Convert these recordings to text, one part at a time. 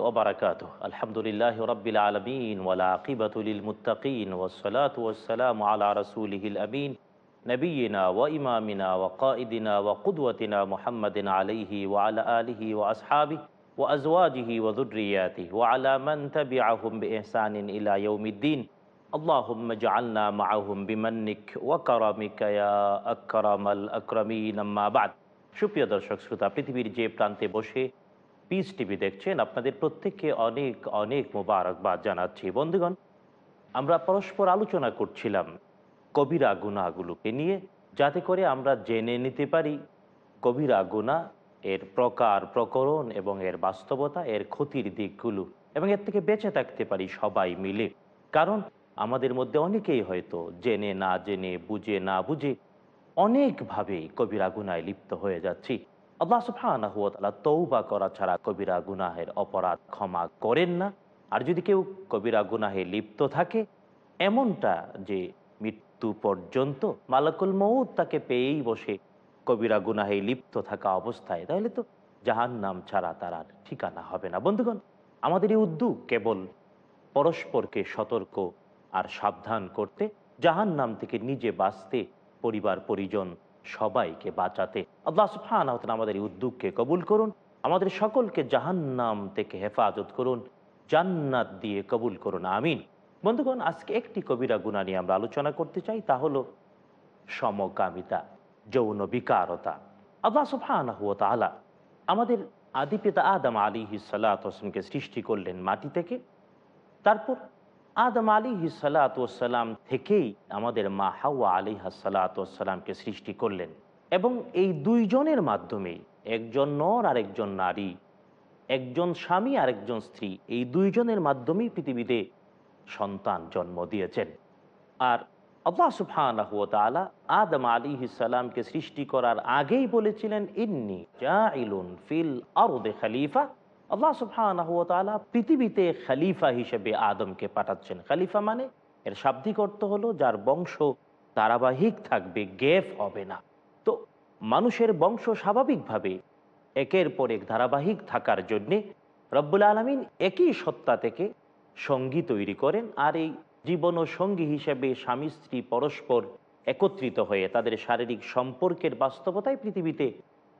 ওবরাকাত আলহামদুলিল্লাহ রবিল আলমিন ওয়ালা আকিবাতুল মুতাকিন ওসলাত ওসালাম আলা রসুলহিল আমিন নবীনা ও ইমামিনা ও কাঈদিনা ও কুদওয়াতিনা মুহাম্মদিন আলাইহি ওয়ালা আলিহি ও আসহাবি ও আজওয়াজিহি ও দুর্রিয়াতি ও আলা মান তাবিআহুম বিইহসানিন ইলা ইয়াউমিদ্দিন اللهم اجعلنا معهم بمنك وكرمك يا أكرم الأكرمين أما بعد সুপ্রিয় দর্শক শ্রোতা পৃথিবীর যে প্রান্তে বসে পিস টিভি দেখছেন আপনাদের প্রত্যেককে অনেক অনেক মোবারকবাদ জানাচ্ছি। বন্ধুগণ, আমরা পরস্পর আলোচনা করছিলাম কবিরা গুণাগুলোকে নিয়ে, যাতে করে আমরা জেনে নিতে পারি কবিরা গুণা, এর প্রকার প্রকরণ এবং এর বাস্তবতা, এর ক্ষতির দিকগুলো, এবং এর থেকে বেঁচে থাকতে পারি সবাই মিলে। কারণ আমাদের মধ্যে অনেকেই হয়তো জেনে না জেনে, বুঝে না বুঝে অনেকভাবে কবিরা গুনায় লিপ্ত হয়ে যাচ্ছি। আল্লাহ সুফানাহ তৌবা করা ছাড়া কবিরা গুনাহের অপরাধ ক্ষমা করেন না। আর যদি কেউ কবিরা গুনাহে লিপ্ত থাকে, এমনটা যে মৃত্যু পর্যন্ত মালাকুল মৌদ তাকে পেয়েই বসে কবিরা গুনাহে লিপ্ত থাকা অবস্থায়, তাহলে তো জাহান নাম ছাড়া তার আর ঠিকানা হবে না। বন্ধুগণ, আমাদের এই উদ্যোগ কেবল পরস্পরকে সতর্ক আর সাবধান করতে জাহান নাম থেকে নিজে বাঁচতে পরিবার পরিজন সবাইকে বাঁচাতে। আল্লাহ সুফান আমাদের এই উদ্যোগকে কবুল করুন। আমাদের সকলকে জাহান্নাম থেকে হেফাজত করুন। জান্নাত দিয়ে কবুল করুন। আমিন। বন্ধুগণ, আজকে একটি কবিরা গুণা নিয়ে আমরা আলোচনা করতে চাই, তা হলো সমকামিতা, যৌন বিকারতা। আল্লাহ সুফান তালা আমাদের আদিপিতা আদম আলী হিসালাতকে সৃষ্টি করলেন মাটি থেকে। তারপর আদম আলী হিসালাতাম থেকেই আমাদের মা হাওয়া আলী হাসালাতামকে সৃষ্টি করলেন এবং এই দুইজনের মাধ্যমেই একজন নর আর একজন নারী, একজন স্বামী আর একজন স্ত্রী এই দুইজনের মাধ্যমেই পৃথিবীতে সন্তান জন্ম দিয়েছেন। আর আল্লাহ আদম আলী হিসালামকে সৃষ্টি করার আগেই বলেছিলেন, ইন্নি ফিল আরদে খালিফা। আল্লাহ পৃথিবীতে খালিফা হিসেবে আদমকে পাঠাচ্ছেন। খালিফা মানে এর শাব্দিক অর্থ হলো যার বংশ ধারাবাহিক থাকবে গেফ হবে না। তো মানুষের বংশ স্বাভাবিকভাবে একের পর এক ধারাবাহিক থাকার জন্যে রব্বুল আলমিন একই সত্তা থেকে সঙ্গী তৈরি করেন আর এই জীবন ও সঙ্গী হিসেবে স্বামী, স্ত্রী পরস্পর একত্রিত হয়ে তাদের শারীরিক সম্পর্কের বাস্তবতায় পৃথিবীতে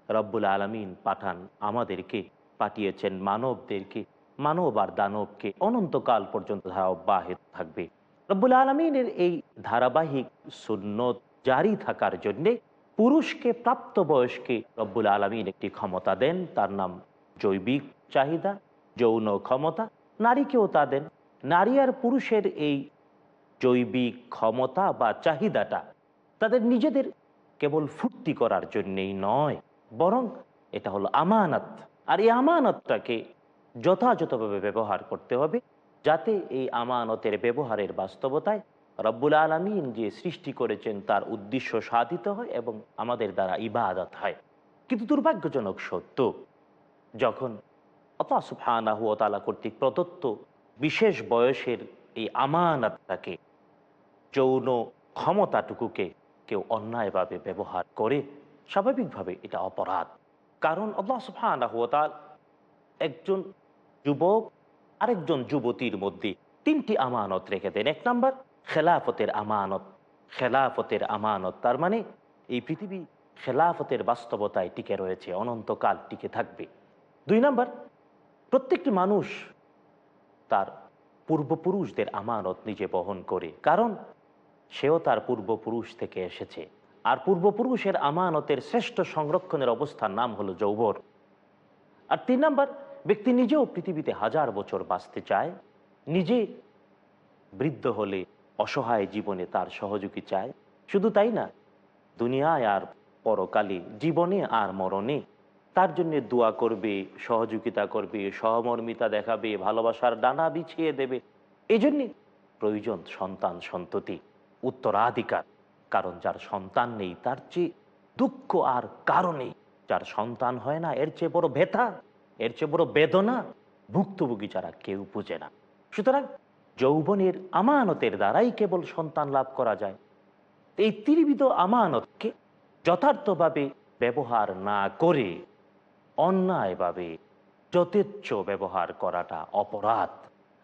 রব্বুল আলমিন পাঠান আমাদেরকে। পাঠিয়েছেন মানবদেরকে, মানব আর দানবকে। অনন্তকাল পর্যন্ত ধারা অব্যাহত থাকবে। রব্বুল আলমিনের এই ধারাবাহিক সুন্নত জারি থাকার জন্যে পুরুষকে প্রাপ্ত বয়সকে রব্বুল আলমিন একটি ক্ষমতা দেন। তার নাম জৈবিক চাহিদা, যৌন ক্ষমতা। নারীকেও তা দেন। নারী আর পুরুষের এই জৈবিক ক্ষমতা বা চাহিদাটা তাদের নিজেদের কেবল ফুর্তি করার জন্যেই নয়, বরং এটা হলো আমানত। আর এই আমানতটাকে যথাযথভাবে ব্যবহার করতে হবে যাতে এই আমানতের ব্যবহারের বাস্তবতায় রব্বুল আলমিন যে সৃষ্টি করেছেন তার উদ্দেশ্য সাধিত হয় এবং আমাদের দ্বারা ইবাদত হয়। কিন্তু দুর্ভাগ্যজনক সত্য, যখন অপাসুফানা কর্তৃক প্রদত্ত বিশেষ বয়সের এই আমানতটাকে যৌন ক্ষমতাটুকুকে কেউ অন্যায়ভাবে ব্যবহার করে, স্বাভাবিকভাবে এটা অপরাধ। কারণ আল্লাহ সুফানা একজন যুবক, আরেকজন যুবতীর মধ্যে তিনটি আমানত রেখে দেন। এক নাম্বার, খেলাফতের আমানত। খেলাফতের আমানত, তার মানে এই পৃথিবী খেলাফতের বাস্তবতায় টিকে রয়েছে, অনন্তকাল টিকে থাকবে। দুই নাম্বার, প্রত্যেকটি মানুষ তার পূর্বপুরুষদের আমানত নিজে বহন করে, কারণ সেও তার পূর্বপুরুষ থেকে এসেছে। আর পূর্বপুরুষের আমানতের শ্রেষ্ঠ সংরক্ষণের অবস্থার নাম হলো যৌবন। আর তিন নাম্বার, ব্যক্তি নিজেও পৃথিবীতে হাজার বছর বাঁচতে চায়, নিজে বৃদ্ধ হলে অসহায় জীবনে তার সহযোগী চায়। শুধু তাই না, দুনিয়ায় আর পরকালে জীবনে আর মরণে তার জন্য দোয়া করবে, সহযোগিতা করবে, সহমর্মিতা দেখাবে, ভালোবাসার ডানা বিছিয়ে দেবে। এই প্রয়োজন সন্তান সন্ততি, উত্তরাধিকার। কারণ যার সন্তান নেই, তার চেয়ে দুঃখ আর কারণে যার সন্তান হয় না, এর চেয়ে বড় ব্যথা এর চেয়ে বড় বেদনা ভুক্তভোগী যারা কেউ বুঝে না। সুতরাং যৌবনের আমানতের দ্বারাই কেবল সন্তান লাভ করা যায়। এই ত্রিবিধ আমানতকে যথার্থভাবে ব্যবহার না করে, অন্যায়ভাবে যথেচ্ছ ব্যবহার করাটা অপরাধ।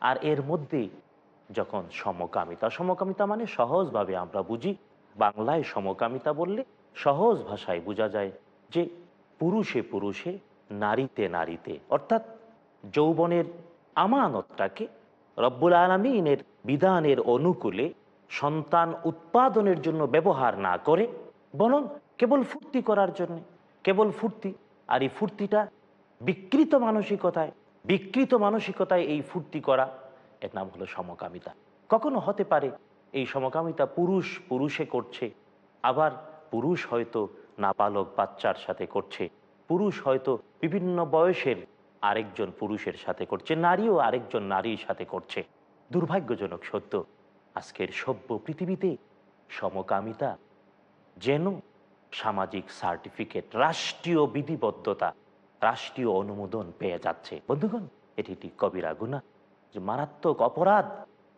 আর এর মধ্যে যখন সমকামিতা সমকামিতা মানে সহজভাবে আমরা বুঝি বাংলায় সমকামিতা বললে সহজ ভাষায় বোঝা যায় যে পুরুষে পুরুষে, নারীতে নারীতে। অর্থাৎ যৌবনের আমানতটাকে রব্বুল আলমিনের বিধানের অনুকূলে সন্তান উৎপাদনের জন্য ব্যবহার না করে, বরং কেবল ফুর্তি করার জন্য। কেবল ফুর্তি, আর এই ফুর্তিটা বিকৃত মানসিকতায় বিকৃত মানসিকতায় এই ফুর্তি করা, এর নাম হলো সমকামিতা। কখনো হতে পারে এই সমকামিতা পুরুষ পুরুষে করছে, আবার পুরুষ হয়তো নাবালক বাচ্চার সাথে করছে, পুরুষ হয়তো বিভিন্ন বয়সের আরেকজন পুরুষের সাথে করছে নারীও আরেকজন নারীর সাথে করছে। দুর্ভাগ্যজনক সত্য, আজকের সভ্য পৃথিবীতে সমকামিতা যেন সামাজিক সার্টিফিকেট, রাষ্ট্রীয় বিধিবদ্ধতা, রাষ্ট্রীয় অনুমোদন পেয়ে যাচ্ছে। বন্ধুগণ, এটি একটি কবিরা গুণা যে মারাত্মক অপরাধ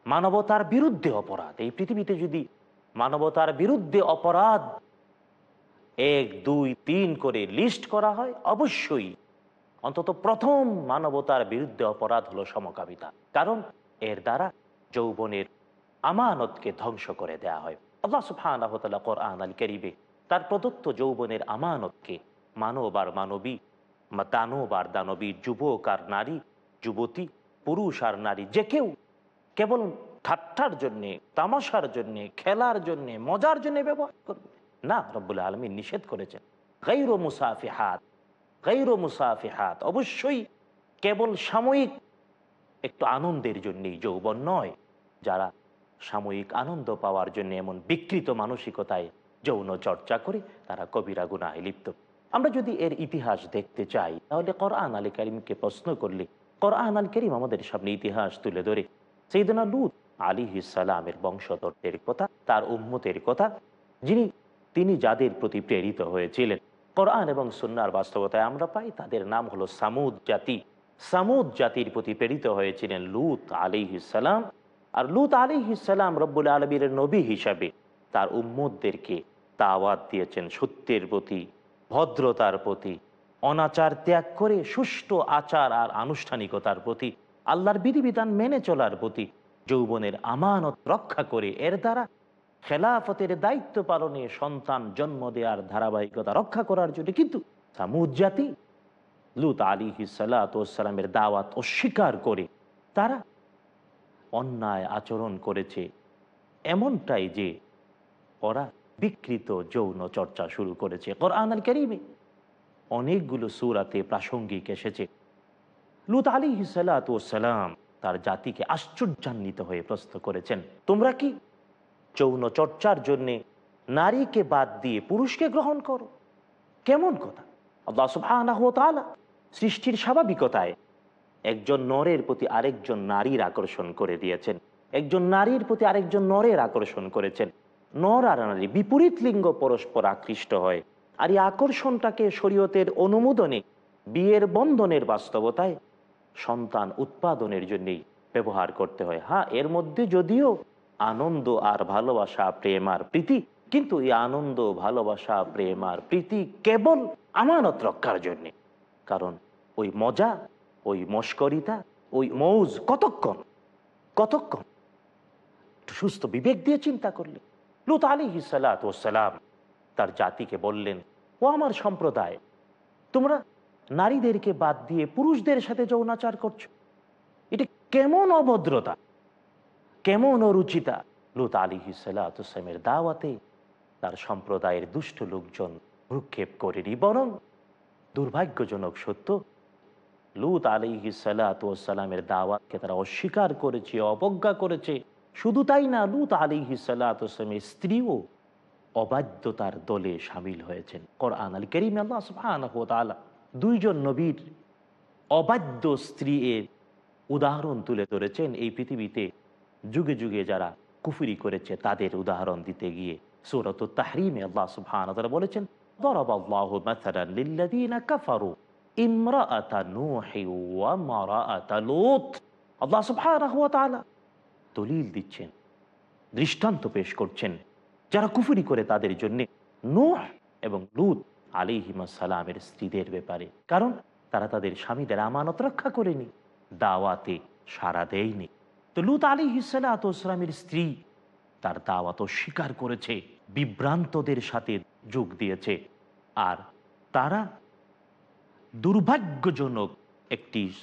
মানবতার বিরুদ্ধে অপরাধ। এই পৃথিবীতে যদি মানবতার বিরুদ্ধে অপরাধ এক, দুই, তিন করে লিস্ট করা হয়, অবশ্যই অন্তত প্রথম মানবতার বিরুদ্ধে অপরাধ হলো সমকামিতা। কারণ এর দ্বারা যৌবনের আমানতকে ধ্বংস করে দেয়া হয়। আল্লাহ সুফানাহ কোরআন আল করিবে তার প্রদত্ত যৌবনের আমানতকে মানব আর মানবী দানব আর দানবী যুবক আর নারী, যুবতী, পুরুষ আর নারী, যে কেউ কেবল ঠাট্টার জন্যে, তামাশার জন্যে, খেলার জন্যে, মজার জন্য ব্যবহার করবে। না, রব্বুল আলমী নিষেধ করেছেন। গৈর মুসাফি হাত গৈর মুসাফি হাত অবশ্যই কেবল সাময়িক একটু আনন্দের জন্যই যৌবন নয়, যারা সাময়িক আনন্দ পাওয়ার জন্য এমন বিকৃত মানসিকতায় যৌন চর্চা করে, তারা কবিরা গুনায় লিপ্ত। আমরা যদি এর ইতিহাস দেখতে চাই, তাহলে কোরআন আলী করিমকে প্রশ্ন করলে, কোরআন আল করিম আমাদের সামনে ইতিহাস তুলে ধরে। সেইদিনা লুত আলী সালামের বংশধরদের কথা, তার উম্মতের কথা, যিনি, তিনি যাদের প্রতি প্রেরিত হয়েছিলেন। কোরআন এবং সুন্নার বাস্তবতায় আমরা পাই তাদের নাম হলো সামুদ জাতি। সামুদ জাতির প্রতি প্রেরিত হয়েছিলেন লুত আলী সালাম। আর লুত আলী সালাম রব্বুল আলমীর নবী হিসাবে তার উম্মদদেরকে তাওয়াত দিয়েছেন সত্যের প্রতি, ভদ্রতার প্রতি, অনাচার ত্যাগ করে সুষ্ঠু আচার আর আনুষ্ঠানিকতার প্রতি। আল্লাহর বিধিবিধান মেনে চলার প্রতি যৌবনের আমানত রক্ষা করে, এর দ্বারা খেলাফতের দায়িত্ব পালনে সন্তান জন্ম দেওয়ার ধারাবাহিকতা রক্ষা করার জন্য কিন্তু সামুদ জাতি লুত আলী সালাতামের দাওয়াত অস্বীকার করে, তারা অন্যায় আচরণ করেছে। এমনটাই যে ওরা বিকৃত যৌন চর্চা শুরু করেছে। করিমে অনেকগুলো সুরাতে প্রাসঙ্গিক এসেছে। লুত আলী সালাম তার জাতিকে আশ্চর্যান্বিত হয়ে প্রশ্ন করেছেন, তোমরা কি যৌন চর্চার জন্যে নারীকে বাদ দিয়ে পুরুষকে গ্রহণ করো? কেমন কথা? আল্লাহ সৃষ্টির স্বাভাবিকতায় একজন নরের প্রতি আরেকজন নারীর আকর্ষণ করে দিয়েছেন, একজন নারীর প্রতি আরেকজন নরের আকর্ষণ করেছেন। নর আর নারী বিপরীত লিঙ্গ পরস্পর আকৃষ্ট হয় আর এই আকর্ষণটাকে শরীয়তের অনুমোদনে বিয়ের বন্ধনের বাস্তবতায় সন্তান উৎপাদনের জন্যেই ব্যবহার করতে হয়। হ্যাঁ এর মধ্যে যদিও আনন্দ আর ভালোবাসা, প্রেম আর প্রীতি, কিন্তু এই আনন্দ, ভালোবাসা, প্রেম আর প্রীতি কেবল আমানত রক্ষার জন্যে। কারণ ওই মজা, ওই মস্করিতা, ওই মৌজ কতক্ষণ কতক্ষণ? একটু সুস্থ বিবেক দিয়ে চিন্তা করলে। লুত আলী সালাম তার জাতিকে বললেন, ও আমার সম্প্রদায়, তোমরা নারীদেরকে বাদ দিয়ে পুরুষদের সাথে যৌনাচার করছ। এটা কেমন অভদ্রতা? কেমন অরুচিতা? লুত আলী সালামের দাওয়াতে তার সম্প্রদায়ের দুষ্ট লোকজন ভ্রুক্ষেপ করেনি, বরং দুর্ভাগ্যজনক সত্য, লুত আলিহি সালাতামের দাওয়াতকে তারা অস্বীকার করেছে, অবজ্ঞা করেছে। শুধু তাই না, লুত আলিহি সালাতামের স্ত্রীও অবাধ্যতার দলে সামিল হয়েছেন। কোরআন আল করিম আল্লাহ দুইজন নবীর অবাধ্য স্ত্রী এর উদাহরণ তুলে ধরেছেন এই পৃথিবীতে যুগে যুগে যারা কুফুরি করেছে তাদের উদাহরণ দিতে গিয়ে সুরত তাহরিমে আল্লাহ সুবহান বলেছেন ضرب الله مثلا للذين كفروا امرأة نوح وامرأة لوط আল্লাহ সুবহানাহু ওয়া তাআলা দলিল দিচ্ছেন দৃষ্টান্ত পেশ করছেন যারা কুফুরি করে তাদের জন্য নূহ এবং লুত আলিহিমা সালামের স্ত্রীদের ব্যাপারে। কারণ তারা তাদের স্বামীদের আমানত রক্ষা করেনি, দাওয়াতে সারা দেয়নি। তো লুত আলী হিসালামের স্ত্রী তার দাওয়াত স্বীকার করেছে, বিভ্রান্তদের সাথে যোগ দিয়েছে। আর তারা দুর্ভাগ্যজনক একটি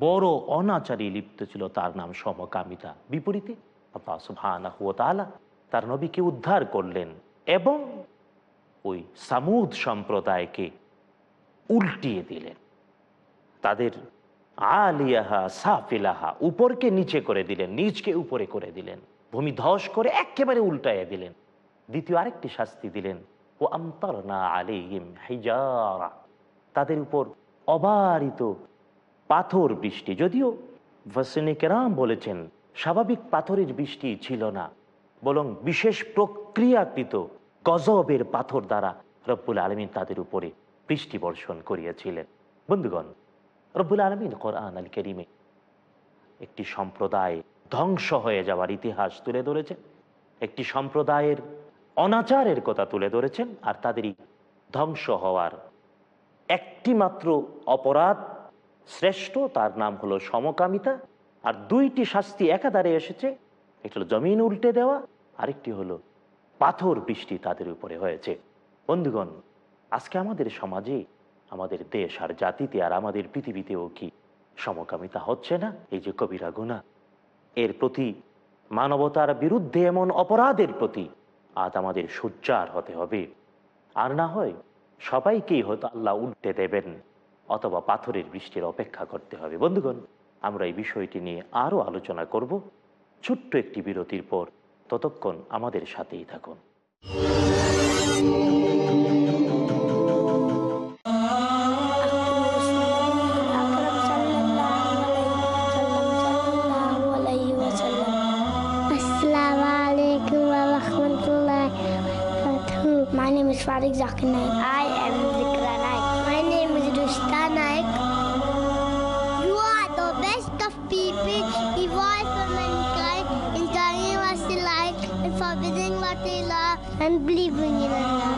বড় অনাচারী লিপ্ত ছিল তার নাম সমকামিতা। বিপরীতে আল্লাহ তার নবীকে উদ্ধার করলেন এবং ওই সামুদ সম্প্রদায়কে উল্টিয়ে দিলেন। তাদের আলিয়াহা সাফিলাহা উপরকে নিচে করে দিলেন নিচকে উপরে করে দিলেন। ভূমি ধস করে একেবারে উল্টাইয়া দিলেন। দ্বিতীয় আরেকটি শাস্তি দিলেন, ও আমতারনা আলিম হিজারা। তাদের উপর অবারিত পাথর বৃষ্টি। যদিও কেরাম বলেছেন, স্বাভাবিক পাথরের বৃষ্টি ছিল না, বরং বিশেষ প্রক্রিয়াকৃত গজবের পাথর দ্বারা রব্বুল আলমিন তাদের উপরে বৃষ্টি বর্ষণ করিয়াছিলেন। বন্ধুগণ, রব্বুল আলমিন কোরআন আল করিমে একটি সম্প্রদায় ধ্বংস হয়ে যাওয়ার ইতিহাস তুলে ধরেছেন, একটি সম্প্রদায়ের অনাচারের কথা তুলে ধরেছেন আর তাদেরই ধ্বংস হওয়ার একটি মাত্র অপরাধ শ্রেষ্ঠ, তার নাম হলো সমকামিতা আর দুইটি শাস্তি একাধারে এসেছে, একটি হলো জমিন উল্টে দেওয়া, আরেকটি হলো পাথর বৃষ্টি তাদের উপরে হয়েছে। বন্ধুগণ, আজকে আমাদের সমাজে, আমাদের দেশ আর জাতিতে আর আমাদের পৃথিবীতেও কি সমকামিতা হচ্ছে না? এই যে কবিরা গুণা। এর প্রতি মানবতার বিরুদ্ধে এমন অপরাধের প্রতি আজ আমাদের সোচ্চার হতে হবে। আর না হয় সবাইকেই হয়তো আল্লাহ উল্টে দেবেন, অথবা পাথরের বৃষ্টির অপেক্ষা করতে হবে। বন্ধুগণ, আমরা এই বিষয়টি নিয়ে আরও আলোচনা করব। ছোট্ট একটি বিরতির পর ততক্ষণ আমাদের সাথেই থাকুন My name is Farid Zakir I am حافظين what we and believing in Allah.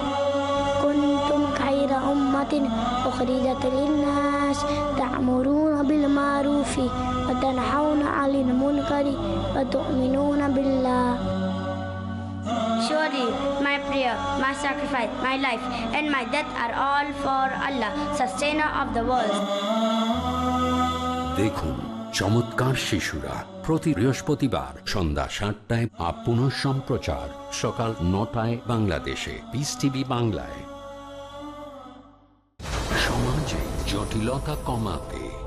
كنتم خير أمة أخرجت للناس تعمرون بالمعروف وتنحون عن المنكر وتؤمنون بالله. Surely my prayer, my sacrifice, my life and my death are all for Allah, sustainer of the world. Dekhun, চমৎকার শিশুরা প্রতি বৃহস্পতিবার সন্ধ্যা সাতটায় up পুনঃ সম্প্রচার সকাল নটায় বাংলাদেশে। পিস টিভি বাংলায়। সমাজে জটিলতা কমাতে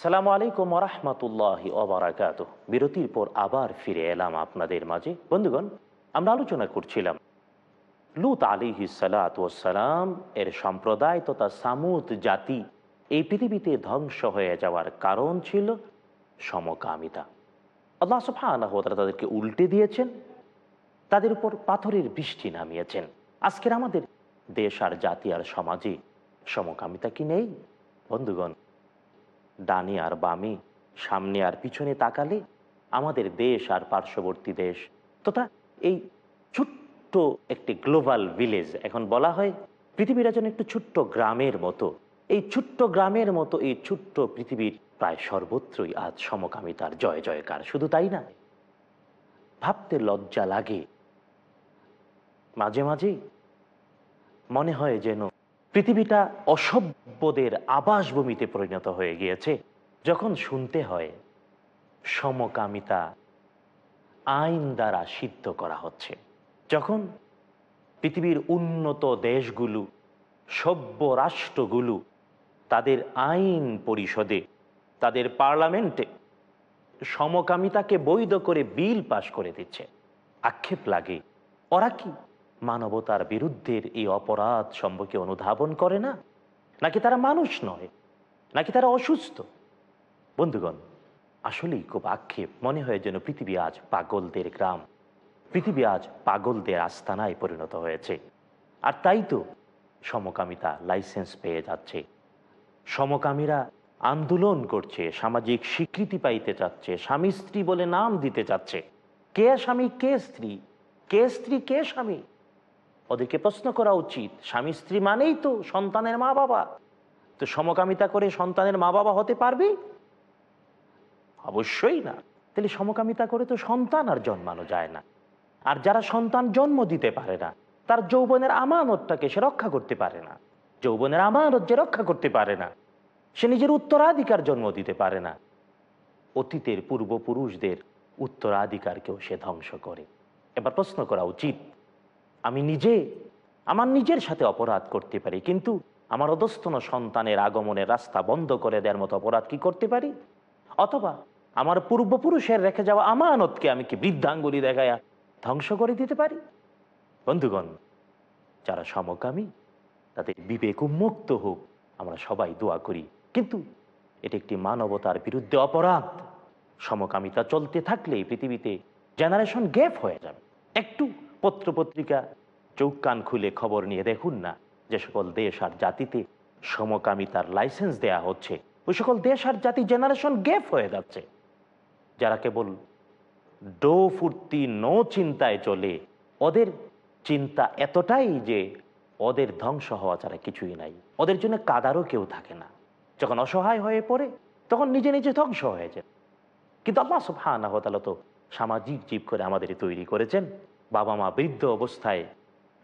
আসসালামু আলাইকুম রহমতুল্লাহ ওবরাকাত বিরতির পর আবার ফিরে এলাম আপনাদের মাঝে। বন্ধুগণ, আমরা আলোচনা করছিলাম লুত আলী সালাম এর সম্প্রদায় তথা সামুদ জাতি এই পৃথিবীতে ধ্বংস হয়ে যাওয়ার কারণ ছিল সমকামিতা। আল্লাহ ওয়া তাআলা তাদেরকে উল্টে দিয়েছেন, তাদের উপর পাথরের বৃষ্টি নামিয়েছেন। আজকের আমাদের দেশ আর জাতি আর সমাজে সমকামিতা কি নেই? বন্ধুগণ ডানে আর বামে, সামনে আর পিছনে তাকালে আমাদের দেশ আর পার্শ্ববর্তী দেশ। তথা এই ছোট্ট একটি গ্লোবাল ভিলেজ, এখন বলা হয় পৃথিবীর যেন একটু ছোট্ট গ্রামের মতো। এই ছোট্ট গ্রামের মতো, এই ছোট্ট পৃথিবীর প্রায় সর্বত্রই আজ সমকামিতার জয় জয়কার। শুধু তাই না, ভাবতে লজ্জা লাগে। মাঝে মাঝে মনে হয় যেন পৃথিবীটা অসভ্যদের আবাসভূমিতে পরিণত হয়ে গিয়েছে। যখন শুনতে হয়, সমকামিতা আইন দ্বারা সিদ্ধ করা হচ্ছে। যখন পৃথিবীর উন্নত দেশগুলো, সভ্য রাষ্ট্রগুলো তাদের আইন পরিষদে, তাদের পার্লামেন্টে সমকামিতাকে বৈধ করে বিল পাশ করে দিচ্ছে। আক্ষেপ লাগে, ওরা কি মানবতার বিরুদ্ধের এই অপরাধ সম্পর্কে অনুধাবন করে না? নাকি তারা মানুষ নয়? নাকি তারা অসুস্থ? বন্ধুগণ, আসলেই খুব আক্ষেপ মনে হয় যেন পৃথিবী আজ পাগলদের গ্রাম। পৃথিবী আজ পাগলদের আস্তানায় পরিণত হয়েছে। আর তাই তো সমকামিতা লাইসেন্স পেয়ে যাচ্ছে। সমকামীরা আন্দোলন করছে, সামাজিক স্বীকৃতি পাইতে চাচ্ছে, স্বামী স্ত্রী বলে নাম দিতে চাচ্ছে। কে স্বামী, কে স্ত্রী? কে স্ত্রী, কে স্বামী? ওদেরকে প্রশ্ন করা উচিত, স্বামী স্ত্রী মানেই তো সন্তানের মা বাবা। তো সমকামিতা করে সন্তানের মা বাবা হতে পারবে? অবশ্যই না। তাহলে সমকামিতা করে তো সন্তান আর জন্মানো যায় না। আর যারা সন্তান জন্ম দিতে পারে না, তার যৌবনের আমানতটাকে সে রক্ষা করতে পারে না। যৌবনের আমানত যে রক্ষা করতে পারে না, সে নিজের উত্তরাধিকার জন্ম দিতে পারে না। অতীতের পূর্বপুরুষদের উত্তরাধিকারকেও সে ধ্বংস করে। এবার প্রশ্ন করা উচিত আমি নিজে, আমার নিজের সাথে অপরাধ করতে পারি, কিন্তু আমার অধস্তন সন্তানের আগমনের রাস্তা বন্ধ করে দেওয়ার মতো অপরাধ কি করতে পারি? অথবা আমার পূর্বপুরুষের রেখে যাওয়া আমানতকে আমি কি বৃদ্ধাঙ্গুলি দেখায়া ধ্বংস করে দিতে পারি? বন্ধুগণ, যারা সমকামী, তাদের বিবেক উন্মুক্ত হোক, আমরা সবাই দোয়া করি। কিন্তু এটি একটি মানবতার বিরুদ্ধে অপরাধ। সমকামিতা চলতে থাকলে পৃথিবীতে জেনারেশন গ্যাপ হয়ে যাবে। একটু পত্রপত্রিকা চৌক কান খুলে খবর নিয়ে দেখুন না, যে সকল দেশ আর জাতিতে সমকামিতার লাইসেন্স দেয়া হচ্ছে। ওই সকল দেশ আর জাতি জেনারেশন গ্যাপ হয়ে যাচ্ছে। যারা কেবল ডো ফুর্তি নো চিন্তায় চলে, ওদের চিন্তা এতটাই যে ওদের ধ্বংস হওয়া ছাড়া কিছুই নাই। ওদের জন্য কাদারও কেউ থাকে না। যখন অসহায় হয়ে পড়ে, তখন নিজে নিজে ধ্বংস হয়ে যায়। কিন্তু আল্লাহ সুবহানাহু ওয়া তাআলা তো সামাজিক জীব করে আমাদের তৈরি করেছেন। বাবা মা বৃদ্ধ অবস্থায়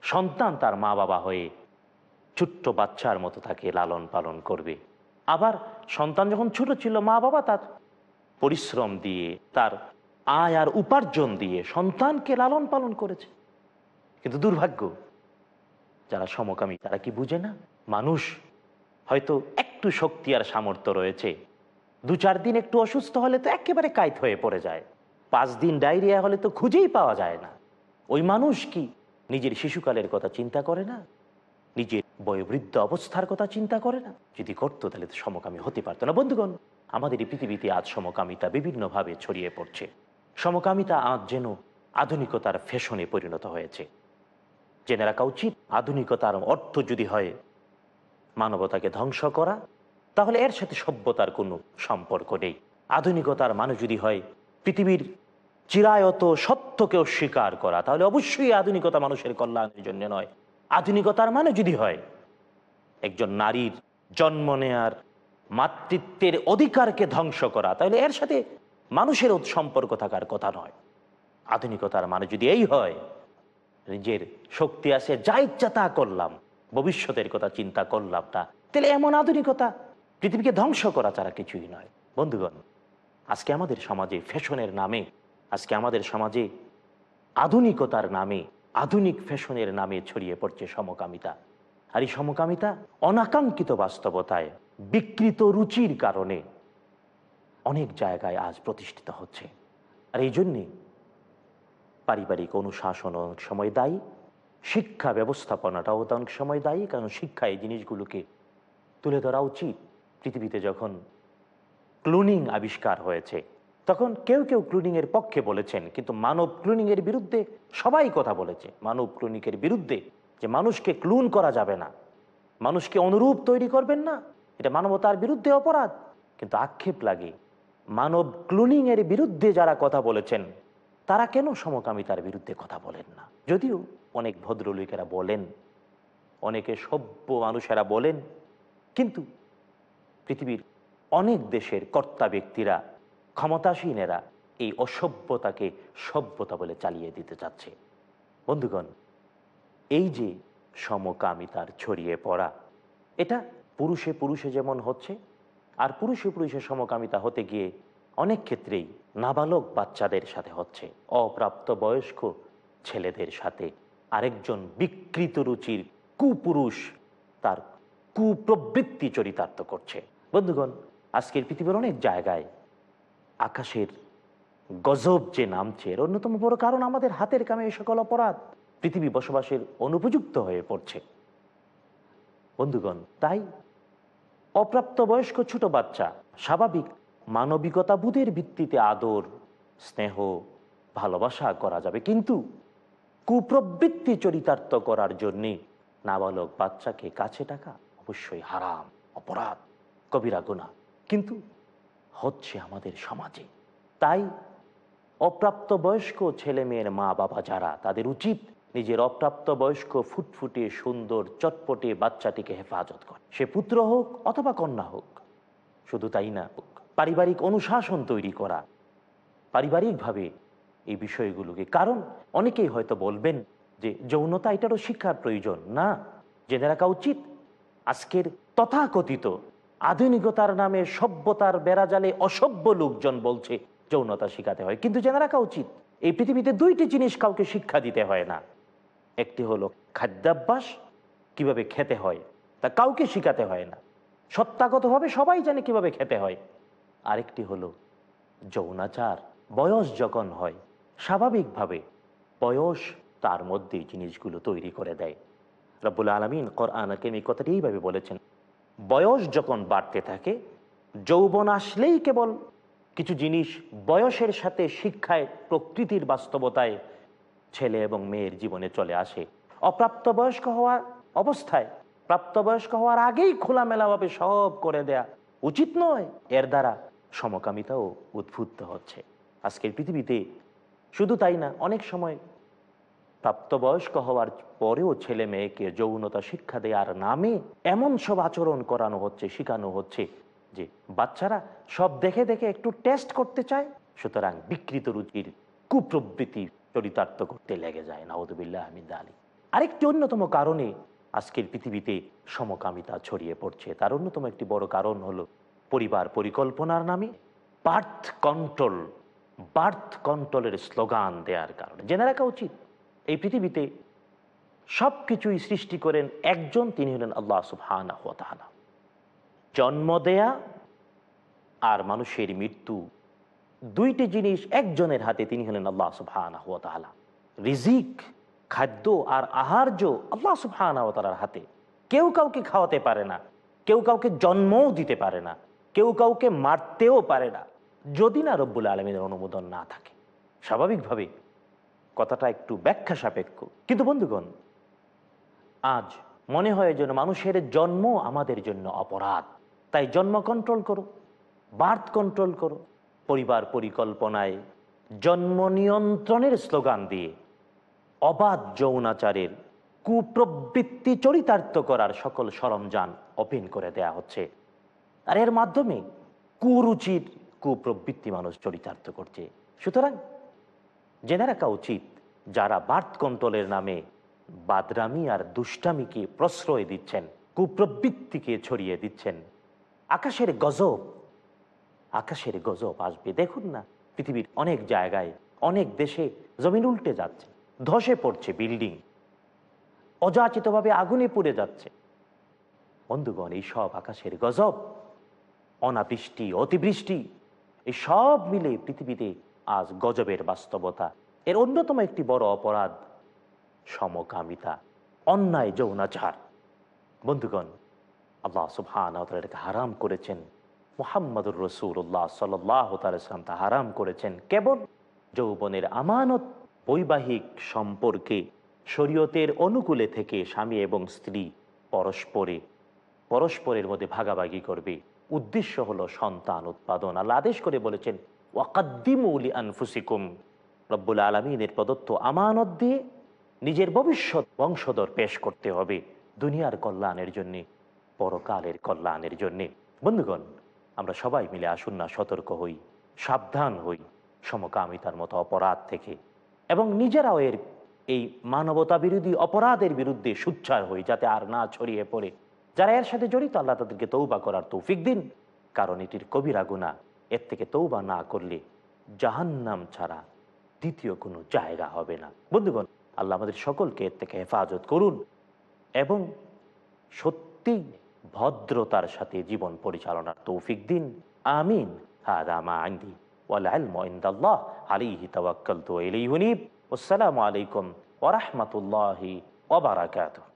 সন্তান তার মা বাবা হয়ে ছোট্ট বাচ্চার মতো তাকে লালন পালন করবে। আবার সন্তান যখন ছোট ছিল, মা বাবা তার পরিশ্রম দিয়ে, তার আয় আর উপার্জন দিয়ে সন্তানকে লালন পালন করেছে। কিন্তু দুর্ভাগ্য, যারা সমকামী তারা কি বুঝে না? মানুষ হয়তো একটু শক্তি আর সামর্থ্য রয়েছে। দু চার দিন একটু অসুস্থ হলে তো একেবারে কাইত হয়ে পড়ে যায়। পাঁচ দিন ডায়রিয়া হলে তো খুঁজেই পাওয়া যায় না। ওই মানুষ কি? নিজের শিশুকালের কথা চিন্তা করে না? নিজের বয়োবৃদ্ধ অবস্থার কথা চিন্তা করে না? যদি করতো, তাহলে তো সমকামী হতে পারতো না। বন্ধুগণ, আমাদের এই পৃথিবীতে আজ সমকামিতা বিভিন্নভাবে ছড়িয়ে পড়ছে। সমকামিতা আজ যেন আধুনিকতার ফ্যাশনে পরিণত হয়েছে। জেনে রাখা উচিত, আধুনিকতার অর্থ যদি হয় মানবতাকে ধ্বংস করা, তাহলে এর সাথে সভ্যতার কোনো সম্পর্ক নেই। আধুনিকতার মানে যদি হয় পৃথিবীর চিরায়ত সত্যকে অস্বীকার করা। তাহলে অবশ্যই আধুনিকতা মানুষের কল্যাণের জন্য নয়। আধুনিকতার মানে যদি হয়, একজন নারীর জন্ম নেয়ার মাতৃত্বের অধিকারকে ধ্বংস করা, তাহলে এর সাথে মানুষের সম্পর্ক থাকার কথা নয়। আধুনিকতার মানে যদি এই হয়, নিজের শক্তি আছে, যা ইচ্ছা তা করলাম, ভবিষ্যতের কথা চিন্তা করলাম না, তাহলে এমন আধুনিকতা পৃথিবীকে ধ্বংস করা ছাড়া কিছুই নয়। বন্ধুগণ, আজকে আমাদের সমাজে ফ্যাশনের নামে আজকে আমাদের সমাজে আধুনিকতার নামে, আধুনিক ফ্যাশনের নামে ছড়িয়ে পড়ছে সমকামিতা। আর এই সমকামিতা অনাকাঙ্ক্ষিত বাস্তবতায়, বিকৃত রুচির কারণে অনেক জায়গায় আজ প্রতিষ্ঠিত হচ্ছে। আর এই জন্যে পারিবারিক অনুশাসন অনেক সময় দায়ী, শিক্ষা ব্যবস্থাপনাটাও অনেক সময় দায়ী, কারণ শিক্ষা এই জিনিসগুলোকে তুলে ধরা উচিত। পৃথিবীতে যখন ক্লুনিং আবিষ্কার হয়েছে তখন কেউ কেউ ক্লুনিং এর পক্ষে বলেছেন, কিন্তু মানব ক্লুনিং এর বিরুদ্ধে সবাই কথা বলেছে। মানব ক্লুনিং এর বিরুদ্ধে যে মানুষকে ক্লুন করা যাবে না, মানুষকে অনুরূপ তৈরি করবেন না, এটা মানবতার বিরুদ্ধে অপরাধ। কিন্তু আক্ষেপ লাগে, মানব ক্লুনিং এর বিরুদ্ধে যারা কথা বলেছেন, তারা কেন সমকামিতার বিরুদ্ধে কথা বলেন না? যদিও অনেক ভদ্রলোকেরা বলেন, অনেকে সভ্য মানুষেরা বলেন, কিন্তু পৃথিবীর অনেক দেশের কর্তা ব্যক্তিরা ক্ষমতাসীনেরা এই অসভ্যতাকে সভ্যতা বলে চালিয়ে দিতে চাচ্ছে। বন্ধুগণ, এই যে সমকামিতার ছড়িয়ে পড়া, এটা পুরুষে পুরুষে যেমন হচ্ছে, আর পুরুষে পুরুষে সমকামিতা হতে গিয়ে অনেক ক্ষেত্রেই নাবালক বাচ্চাদের সাথে হচ্ছে, অপ্রাপ্ত বয়স্ক ছেলেদের সাথে আরেকজন বিকৃত রুচির কুপুরুষ তার কুপ্রবৃত্তি চরিতার্থ করছে। বন্ধুগণ, আজকের পৃথিবীর অনেক জায়গায় আকাশের গজব যে নামছে, এর অন্যতম বড় কারণ আমাদের হাতের কামে এই সকল অপরাধ পৃথিবী বসবাসের অনুপযুক্ত হয়ে পড়ছে। বন্ধুগণ, তাই অপ্রাপ্ত বয়স্ক ছোট বাচ্চা স্বাভাবিক মানবিকতা বুধের ভিত্তিতে আদর, স্নেহ, ভালোবাসা করা যাবে। কিন্তু কুপ্রবৃত্তি চরিতার্থ করার জন্যে নাবালক বাচ্চাকে কাছে টাকা অবশ্যই হারাম, অপরাধ, কবিরা গুণা কিন্তু হচ্ছে আমাদের সমাজে। তাই অপ্রাপ্ত বয়স্ক ছেলে মেয়ের মা বাবা যারা, তাদের উচিত নিজের অপ্রাপ্ত বয়স্ক ফুটফুটে, সুন্দর, চটপটে বাচ্চাটিকে হেফাজত করে। সে পুত্র হোক অথবা কন্যা হোক, শুধু তাই না, পারিবারিক অনুশাসন তৈরি করা, পারিবারিকভাবে এই বিষয়গুলোকে। কারণ অনেকেই হয়তো বলবেন যে, যৌনতা এটারও শিক্ষার প্রয়োজন। না, জেনে রাখা উচিত। আজকের তথাকথিত আধুনিকতার নামে সভ্যতার বেড়াজালে অসভ্য লোকজন বলছে, যৌনতা শিখাতে হয়। কিন্তু জেনে রাখা উচিত, এই পৃথিবীতে দুইটি জিনিস কাউকে শিক্ষা দিতে হয় না। একটি হলো খাদ্যাভ্যাস, কীভাবে খেতে হয়, তা কাউকে শিখাতে হয় না। সত্তাগতভাবে সবাই জানে কীভাবে খেতে হয়। আরেকটি হলো যৌনাচার, বয়স যখন হয়, স্বাভাবিকভাবে বয়স তার মধ্যে জিনিসগুলো তৈরি করে দেয়। রব্বুল আলমিন কোরআনকে এই কথাটি এইভাবে বলেছেন বয়স যখন বাড়তে থাকে, যৌবন আসলেই কেবল কিছু জিনিস বয়সের সাথে শিক্ষায়, প্রকৃতির বাস্তবতায় ছেলে এবং মেয়ের জীবনে চলে আসে। অপ্রাপ্ত বয়স্ক হওয়ার অবস্থায়, প্রাপ্তবয়স্ক হওয়ার আগেই খোলামেলাভাবে সব করে দেয়া উচিত নয়। এর দ্বারা সমকামিতাও উদ্বুদ্ধ হচ্ছে। আজকের পৃথিবীতে শুধু তাই না, অনেক সময় প্রাপ্তবয়স্ক হওয়ার পরেও ছেলে মেয়েকে যৌনতা শিক্ষা দেওয়ার নামে এমন সব আচরণ করানো হচ্ছে, শেখানো হচ্ছে যে বাচ্চারা সব দেখে দেখে একটু টেস্ট করতে চায়। সুতরাং বিকৃত রুচির কুপ্রবৃত্তি চরিতার্থ করতে লেগে যায়। নাউদুবিল্লাহ আহমিদ আলী আরেকটি অন্যতম কারণে আজকের পৃথিবীতে সমকামিতা ছড়িয়ে পড়ছে। তার অন্যতম একটি বড় কারণ হলো পরিবার পরিকল্পনার নামে বার্থ কন্ট্রোল বার্থ কন্ট্রোলের স্লোগান দেওয়ার কারণে। জেনে রাখা উচিত এই পৃথিবীতে সব কিছুই সৃষ্টি করেন একজন, তিনি হলেন আল্লাহ সুবহান জন্ম দেয়া আর মানুষের মৃত্যু দুইটি জিনিস একজনের হাতে, তিনি হলেন আল্লাহ সুবহান রিজিক, খাদ্য আর আহার্য আল্লাহ সুবহান হাতে। কেউ কাউকে খাওয়াতে পারে না, কেউ কাউকে জন্মও দিতে পারে না, কেউ কাউকে মারতেও পারে না, যদি না রব্বুল আলমীর অনুমোদন না থাকে। স্বাভাবিকভাবে কথাটা একটু ব্যাখ্যা সাপেক্ষ কিন্তু বন্ধুগণ, আজ মনে হয় যেন মানুষের জন্ম আমাদের জন্য অপরাধ। তাই জন্ম কন্ট্রোল করো বার্থ কন্ট্রোল করো, পরিবার পরিকল্পনায় জন্ম নিয়ন্ত্রণের স্লোগান দিয়ে অবাধ যৌনাচারের কুপ্রবৃত্তি চরিতার্থ করার সকল সরঞ্জাম ওপেন করে দেয়া হচ্ছে। আর এর মাধ্যমে কুরুচির কুপ্রবৃত্তি মানুষ চরিতার্থ করছে। সুতরাং জেনে রাখা উচিত যারা বার্থ কন্ট্রোলের নামে বাদরামি আর দুষ্টামিকে প্রশ্রয় দিচ্ছেন, কুপ্রবৃত্তিকে ছড়িয়ে দিচ্ছেন। আকাশের গজব আকাশের গজব আসবে, দেখুন না, পৃথিবীর অনেক জায়গায়, অনেক দেশে জমিন উল্টে যাচ্ছে, ধসে পড়ছে বিল্ডিং, অযাচিতভাবে আগুনে পুড়ে যাচ্ছে। বন্ধুগণ, এই সব আকাশের গজব, অনাবৃষ্টি, অতিবৃষ্টি, এই সব মিলে পৃথিবীতে আজ গজবের বাস্তবতা। এর অন্যতম একটি বড় অপরাধ, সমকামিতা, অন্যায় যৌনাচার। বন্ধুগণ, আল্লাহ সুবহান হারাম করেছেন। মোহাম্মদুর রসুল্লাহ সাল্লাহ তালাম তা হারাম করেছেন। কেবল যৌবনের আমানত, বৈবাহিক সম্পর্কে, শরীয়তের অনুকূলে থেকে স্বামী এবং স্ত্রী পরস্পরে, পরস্পরের মধ্যে ভাগাভাগি করবে। উদ্দেশ্য হলো সন্তান উৎপাদন। আল্লাহ আদেশ করে বলেছেন ওয়াকাদ্দিমৌলি আনফুসিকুম রব্বুল আলমিনের প্রদত্ত আমানত দিয়ে নিজের ভবিষ্যৎ বংশধর পেশ করতে হবে দুনিয়ার কল্যাণের জন্যে, পরকালের কল্যাণের জন্যে। বন্ধুগণ, আমরা সবাই মিলে আসুন না, সতর্ক হই, সাবধান হই সমকামিতার মতো অপরাধ থেকে এবং নিজেরাও এর এই মানবতা বিরোধী অপরাধের বিরুদ্ধে সুচ্ছার হই যাতে আর না ছড়িয়ে পড়ে। যারা এর সাথে জড়িত, আল্লাহ তাদেরকে তৌবা করার তৌফিক দিন। কারণ এটির কবিরা গুণা এর থেকে তৌবা না করলে জাহান্নাম ছাড়া দ্বিতীয় কোনো জায়গা হবে না। বন্ধুগণ, আল্লাহ আমাদের সকলকে এর থেকে হেফাজত করুন এবং সত্যি ভদ্রতার সাথে জীবন পরিচালনার তৌফিক দিন। আমিন। আসসালামু আলাইকুম ওরহমতুল্লাহি ওবরাকাতুহ